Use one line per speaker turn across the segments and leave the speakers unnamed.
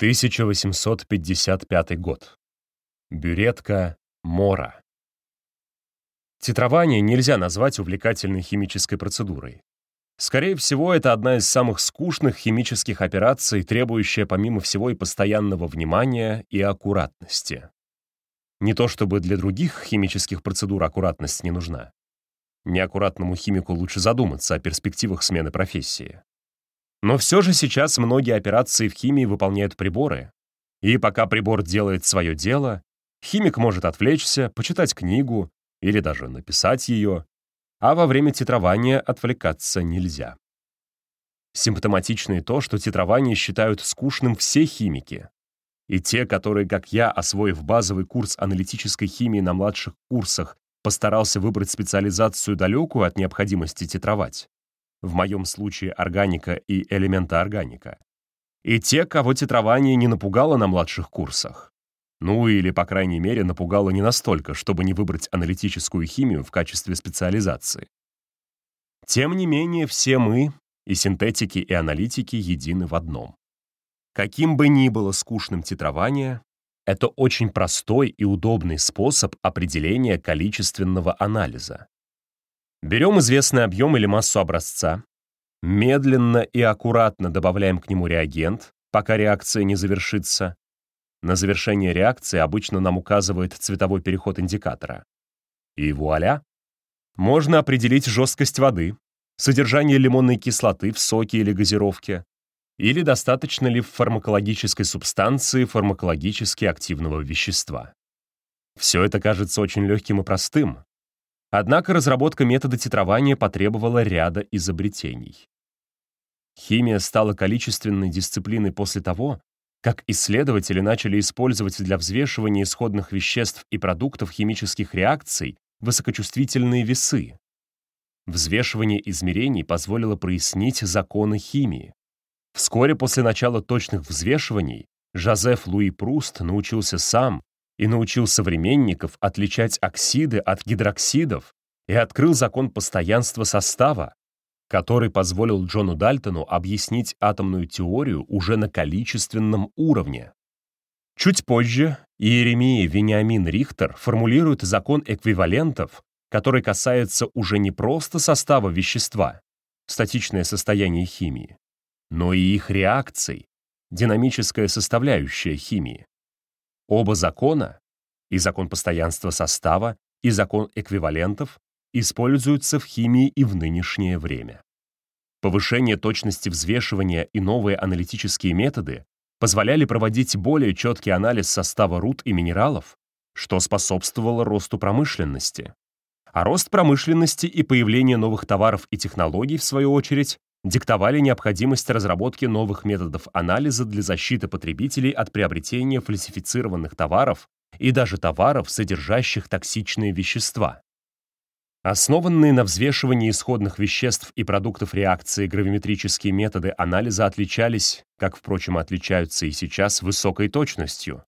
1855 год. Бюретка Мора. Титрование нельзя назвать увлекательной химической процедурой. Скорее всего, это одна из самых скучных химических операций, требующая помимо всего и постоянного внимания и аккуратности. Не то чтобы для других химических процедур аккуратность не нужна. Неаккуратному химику лучше задуматься о перспективах смены профессии. Но все же сейчас многие операции в химии выполняют приборы, и пока прибор делает свое дело, химик может отвлечься, почитать книгу или даже написать ее, а во время титрования отвлекаться нельзя. Симптоматично и то, что титрование считают скучным все химики. И те, которые, как я, освоив базовый курс аналитической химии на младших курсах, постарался выбрать специализацию далекую от необходимости титровать, в моем случае органика и элементоорганика, и те, кого титрование не напугало на младших курсах. Ну или, по крайней мере, напугало не настолько, чтобы не выбрать аналитическую химию в качестве специализации. Тем не менее, все мы, и синтетики, и аналитики, едины в одном. Каким бы ни было скучным титрование, это очень простой и удобный способ определения количественного анализа. Берем известный объем или массу образца, медленно и аккуратно добавляем к нему реагент, пока реакция не завершится. На завершение реакции обычно нам указывает цветовой переход индикатора. И вуаля! Можно определить жесткость воды, содержание лимонной кислоты в соке или газировке, или достаточно ли в фармакологической субстанции фармакологически активного вещества. Все это кажется очень легким и простым, Однако разработка метода титрования потребовала ряда изобретений. Химия стала количественной дисциплиной после того, как исследователи начали использовать для взвешивания исходных веществ и продуктов химических реакций высокочувствительные весы. Взвешивание измерений позволило прояснить законы химии. Вскоре после начала точных взвешиваний Жозеф Луи Пруст научился сам и научил современников отличать оксиды от гидроксидов и открыл закон постоянства состава, который позволил Джону Дальтону объяснить атомную теорию уже на количественном уровне. Чуть позже Иеремия Вениамин Рихтер формулирует закон эквивалентов, который касается уже не просто состава вещества, статичное состояние химии, но и их реакций, динамическая составляющая химии. Оба закона, и закон постоянства состава, и закон эквивалентов, используются в химии и в нынешнее время. Повышение точности взвешивания и новые аналитические методы позволяли проводить более четкий анализ состава руд и минералов, что способствовало росту промышленности. А рост промышленности и появление новых товаров и технологий, в свою очередь, диктовали необходимость разработки новых методов анализа для защиты потребителей от приобретения фальсифицированных товаров и даже товаров, содержащих токсичные вещества. Основанные на взвешивании исходных веществ и продуктов реакции гравиметрические методы анализа отличались, как, впрочем, отличаются и сейчас, высокой точностью.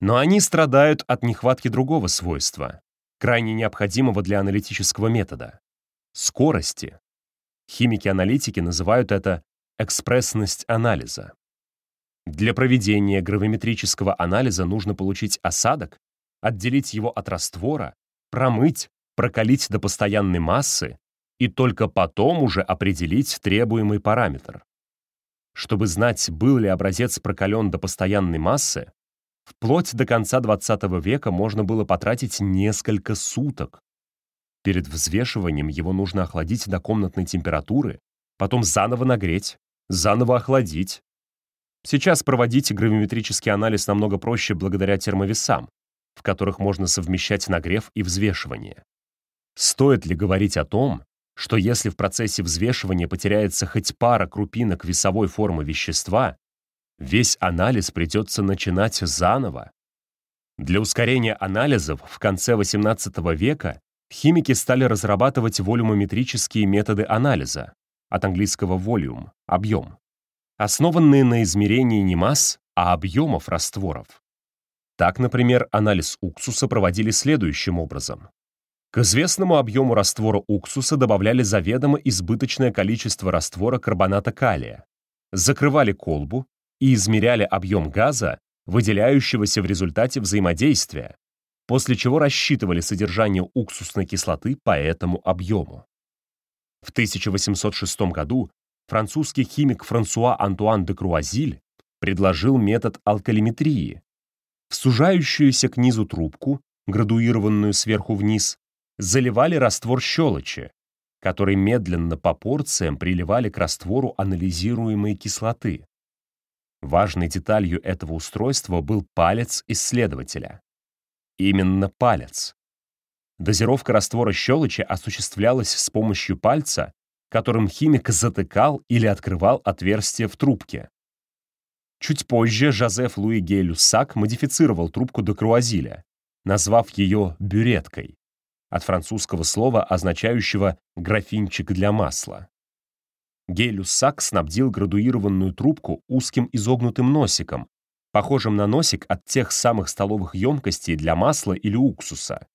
Но они страдают от нехватки другого свойства, крайне необходимого для аналитического метода — скорости. Химики-аналитики называют это экспрессность анализа. Для проведения гравиметрического анализа нужно получить осадок, отделить его от раствора, промыть, прокалить до постоянной массы и только потом уже определить требуемый параметр. Чтобы знать, был ли образец прокален до постоянной массы, вплоть до конца XX века можно было потратить несколько суток. Перед взвешиванием его нужно охладить до комнатной температуры, потом заново нагреть, заново охладить. Сейчас проводить гравиметрический анализ намного проще благодаря термовесам, в которых можно совмещать нагрев и взвешивание. Стоит ли говорить о том, что если в процессе взвешивания потеряется хоть пара крупинок весовой формы вещества, весь анализ придется начинать заново? Для ускорения анализов в конце XVIII века химики стали разрабатывать волюмометрические методы анализа, от английского volume — объем, основанные на измерении не масс, а объемов растворов. Так, например, анализ уксуса проводили следующим образом. К известному объему раствора уксуса добавляли заведомо избыточное количество раствора карбоната калия, закрывали колбу и измеряли объем газа, выделяющегося в результате взаимодействия, после чего рассчитывали содержание уксусной кислоты по этому объему. В 1806 году французский химик Франсуа Антуан де Круазиль предложил метод алкалиметрии. В сужающуюся к низу трубку, градуированную сверху вниз, заливали раствор щелочи, который медленно по порциям приливали к раствору анализируемой кислоты. Важной деталью этого устройства был палец исследователя. Именно палец. Дозировка раствора щелочи осуществлялась с помощью пальца, которым химик затыкал или открывал отверстие в трубке. Чуть позже Жозеф Луи Гей Люссак модифицировал трубку до круазиля, назвав ее бюреткой, от французского слова, означающего «графинчик для масла». Гей Люссак снабдил градуированную трубку узким изогнутым носиком, похожим на носик от тех самых столовых емкостей для масла или уксуса,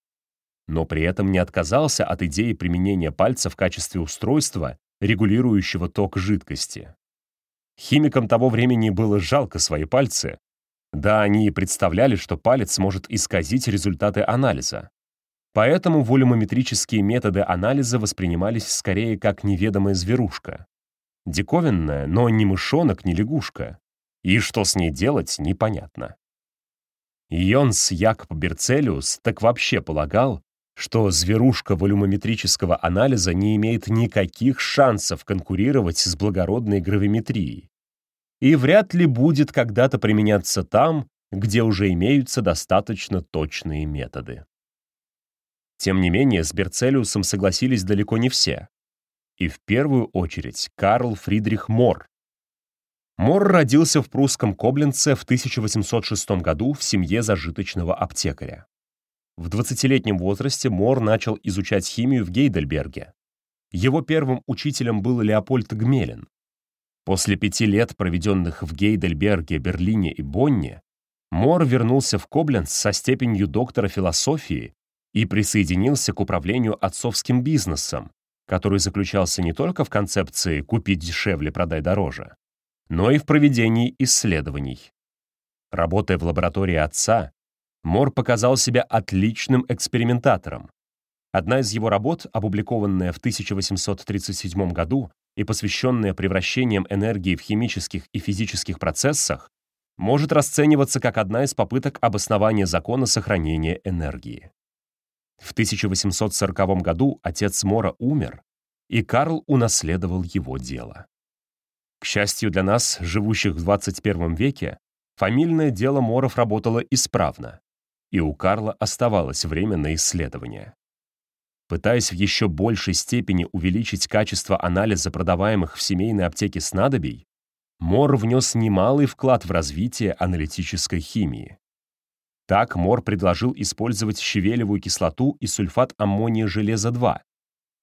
но при этом не отказался от идеи применения пальца в качестве устройства, регулирующего ток жидкости. Химикам того времени было жалко свои пальцы. Да, они и представляли, что палец может исказить результаты анализа. Поэтому волюмометрические методы анализа воспринимались скорее как неведомая зверушка. Диковинная, но ни мышонок, ни лягушка и что с ней делать, непонятно. Йонс Якоб Берцелиус так вообще полагал, что зверушка волюмометрического анализа не имеет никаких шансов конкурировать с благородной гравиметрией и вряд ли будет когда-то применяться там, где уже имеются достаточно точные методы. Тем не менее, с Берцелиусом согласились далеко не все. И в первую очередь Карл Фридрих Мор, Мор родился в прусском Коблинце в 1806 году в семье зажиточного аптекаря. В 20-летнем возрасте Мор начал изучать химию в Гейдельберге. Его первым учителем был Леопольд Гмелин. После пяти лет, проведенных в Гейдельберге, Берлине и Бонне, Мор вернулся в Кобленц со степенью доктора философии и присоединился к управлению отцовским бизнесом, который заключался не только в концепции «купить дешевле, продай дороже», но и в проведении исследований. Работая в лаборатории отца, Мор показал себя отличным экспериментатором. Одна из его работ, опубликованная в 1837 году и посвященная превращениям энергии в химических и физических процессах, может расцениваться как одна из попыток обоснования закона сохранения энергии. В 1840 году отец Мора умер, и Карл унаследовал его дело. К счастью для нас, живущих в 21 веке, фамильное дело Моров работало исправно, и у Карла оставалось время на исследование. Пытаясь в еще большей степени увеличить качество анализа продаваемых в семейной аптеке снадобий, Мор внес немалый вклад в развитие аналитической химии. Так Мор предложил использовать щавелевую кислоту и сульфат аммония железа-2,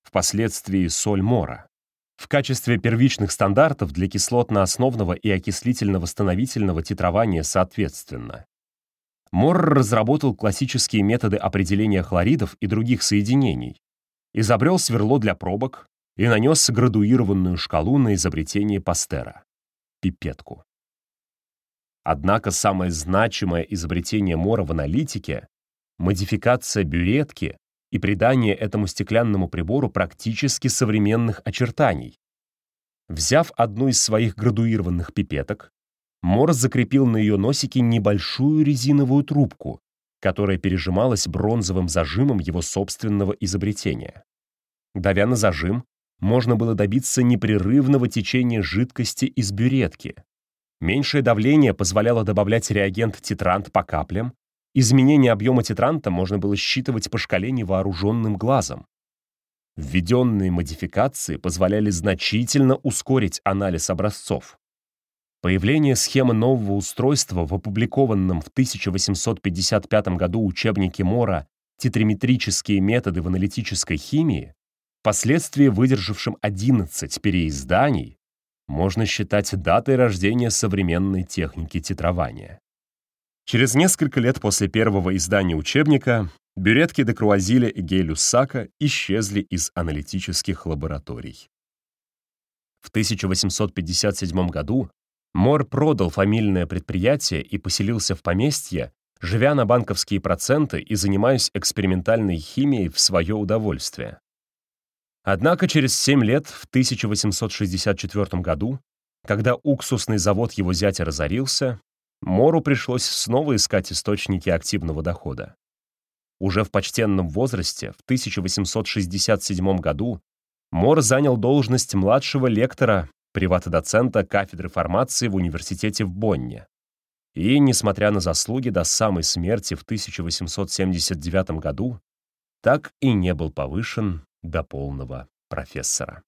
впоследствии соль Мора в качестве первичных стандартов для кислотно-основного и окислительно-восстановительного титрования соответственно. Мор разработал классические методы определения хлоридов и других соединений, изобрел сверло для пробок и нанес градуированную шкалу на изобретение Пастера — пипетку. Однако самое значимое изобретение Мора в аналитике — модификация бюретки и придание этому стеклянному прибору практически современных очертаний. Взяв одну из своих градуированных пипеток, Морс закрепил на ее носике небольшую резиновую трубку, которая пережималась бронзовым зажимом его собственного изобретения. Давя на зажим, можно было добиться непрерывного течения жидкости из бюретки. Меньшее давление позволяло добавлять реагент титрант по каплям, Изменение объема титранта можно было считывать по шкале невооруженным глазом. Введенные модификации позволяли значительно ускорить анализ образцов. Появление схемы нового устройства в опубликованном в 1855 году учебнике Мора «Титриметрические методы в аналитической химии», впоследствии выдержавшим 11 переизданий, можно считать датой рождения современной техники титрования. Через несколько лет после первого издания учебника бюретки де Круазиля и Гей-Люссака исчезли из аналитических лабораторий. В 1857 году Мор продал фамильное предприятие и поселился в поместье, живя на банковские проценты и занимаясь экспериментальной химией в свое удовольствие. Однако через 7 лет, в 1864 году, когда уксусный завод его зятя разорился, Мору пришлось снова искать источники активного дохода. Уже в почтенном возрасте, в 1867 году, Мор занял должность младшего лектора, приватодоцента кафедры фармации в университете в Бонне. И, несмотря на заслуги до самой смерти в 1879 году, так и не был повышен до полного профессора.